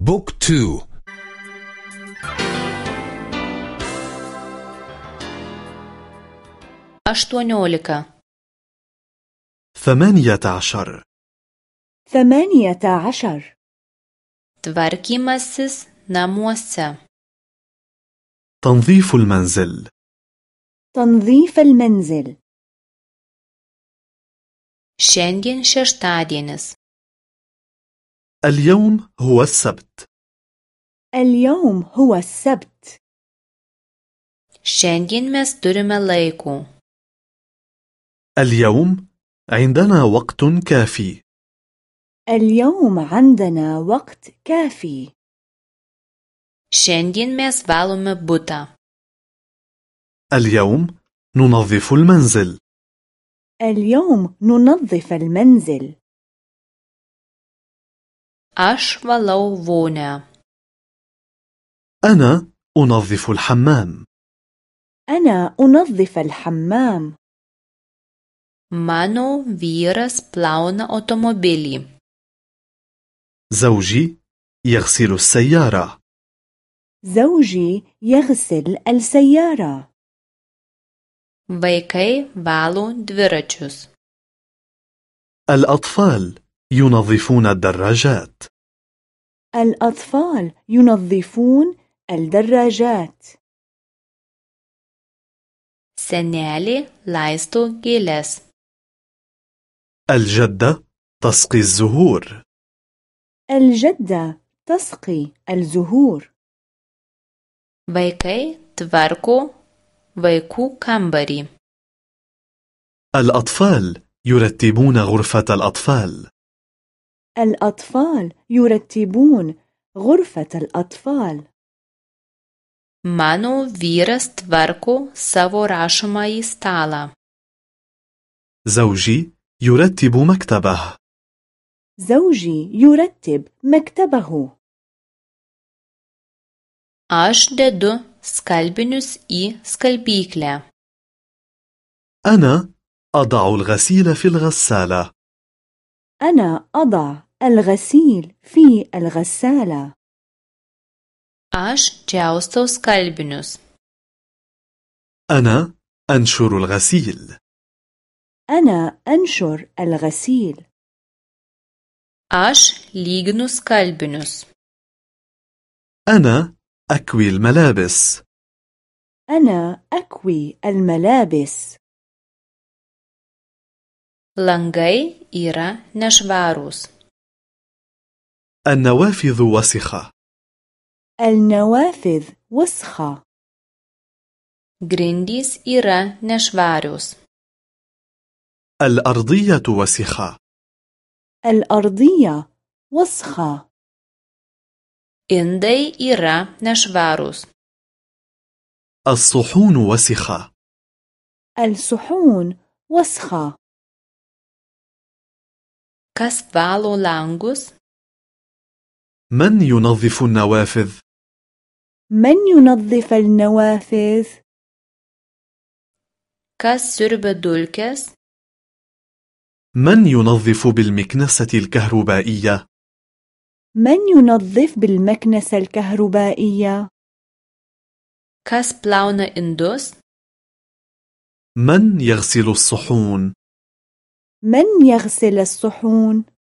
book two. aštuoniolika ثمانية عشر. ثمانية عشر. tvarkymasis namuose. تنظيف المنزل. تنظيف المنزل. šiandien šeštadienis اليوم هو السبت. اليوم هو السبت. šiandien mes turime laiko اليوم عندنا وقت كافي. اليوم عندنا وقت كافي. šiandien mes valome butą اليوم ننظف المنزل. اليوم ننظف المنزل. Aš valau vonią أنا أنظف الحمام. أنا أنظف الحمام. Mano vyras plauna automobilį زوجي يغسل السيارة. زوجي يغسل السيارة. Vaikai valo dviračius. الأطفال ينظفون الدراجات. الأطفال ينظفون الدراجات. senelė laisto gėles الجدة تسقي الزهور. الجدة تسقي الزهور. vaikai tvarko vaikų kambarį الأطفال يرتبون غرفة الأطفال. الأطفال يرتبون غرفة الأطفال. Mano vyras tvarko savo rašomąjį stalą. زوجي يرتب مكتبه زوجي يرتب مكتبه aš dedu skalbinius į skalbyklę. أنا أضع الغسيل في الغسالة أنا أضع الغسيل في الغسالة. Aš džiaustau skalbinius. أنا أنشر الغسيل. أنا أنشر الغسيل. Aš lyginu skalbinius. أنا أكوي الملابس. أنا أكوي الملابس. Langai yra nešvarūs. النوافذ وسخة. النوافذ وسخة. Grindys yra nešvarios. الأرضية وسخة. الأرضية وسخة. Indai yra nešvarūs. الصحون وسخة. الصحون وسخة. Kas valo langus? من ينظف النوافذ؟ من ينظف النوافذ؟ kas siurbia dulkes من ينظف بالمكنسة الكهربائية؟ من ينظف بالمكنسة الكهربائية؟ kas plauna indus من يغسل الصحون؟ من يغسل الصحون؟